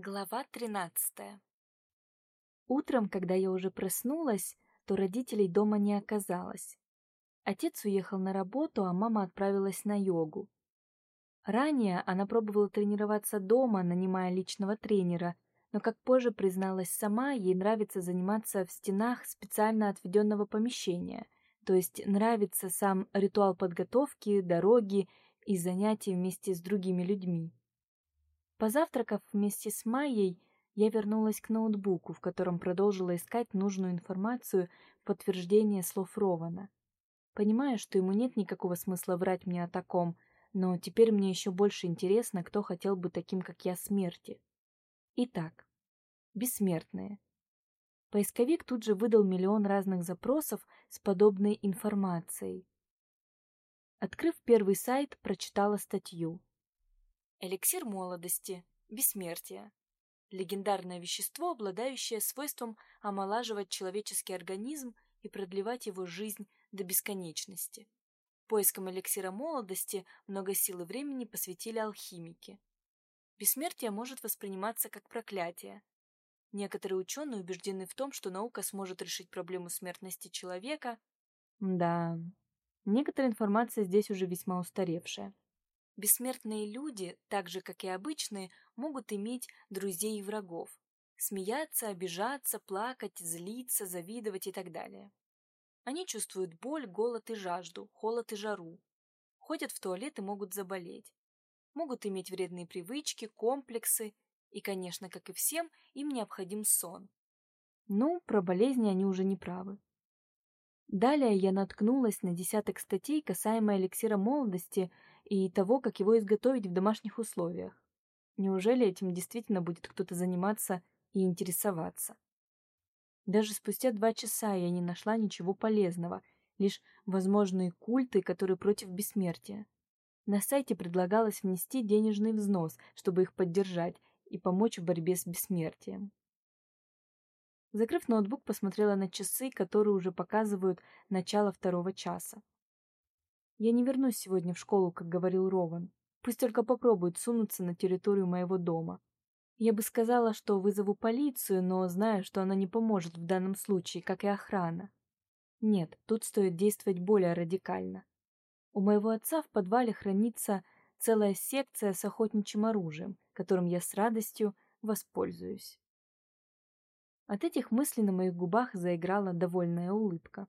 Глава 13 Утром, когда я уже проснулась, то родителей дома не оказалось. Отец уехал на работу, а мама отправилась на йогу. Ранее она пробовала тренироваться дома, нанимая личного тренера, но, как позже призналась сама, ей нравится заниматься в стенах специально отведенного помещения, то есть нравится сам ритуал подготовки, дороги и занятий вместе с другими людьми. Позавтракав вместе с Майей, я вернулась к ноутбуку, в котором продолжила искать нужную информацию в подтверждение слов Рована. Понимая, что ему нет никакого смысла врать мне о таком, но теперь мне еще больше интересно, кто хотел бы таким, как я, смерти. Итак, бессмертные. Поисковик тут же выдал миллион разных запросов с подобной информацией. Открыв первый сайт, прочитала статью. Эликсир молодости, бессмертия. Легендарное вещество, обладающее свойством омолаживать человеческий организм и продлевать его жизнь до бесконечности. Поиском эликсира молодости много сил и времени посвятили алхимики. Бессмертие может восприниматься как проклятие. Некоторые ученые убеждены в том, что наука сможет решить проблему смертности человека. Да, некоторая информация здесь уже весьма устаревшая. Бессмертные люди, так же как и обычные, могут иметь друзей и врагов. Смеяться, обижаться, плакать, злиться, завидовать и так далее. Они чувствуют боль, голод и жажду, холод и жару. Ходят в туалет и могут заболеть. Могут иметь вредные привычки, комплексы. И, конечно, как и всем, им необходим сон. Ну, про болезни они уже не правы. Далее я наткнулась на десяток статей касаемо эликсира молодости и того, как его изготовить в домашних условиях. Неужели этим действительно будет кто-то заниматься и интересоваться? Даже спустя два часа я не нашла ничего полезного, лишь возможные культы, которые против бессмертия. На сайте предлагалось внести денежный взнос, чтобы их поддержать и помочь в борьбе с бессмертием. Закрыв ноутбук, посмотрела на часы, которые уже показывают начало второго часа. Я не вернусь сегодня в школу, как говорил Рован. Пусть только попробует сунуться на территорию моего дома. Я бы сказала, что вызову полицию, но знаю, что она не поможет в данном случае, как и охрана. Нет, тут стоит действовать более радикально. У моего отца в подвале хранится целая секция с охотничьим оружием, которым я с радостью воспользуюсь. От этих мыслей на моих губах заиграла довольная улыбка.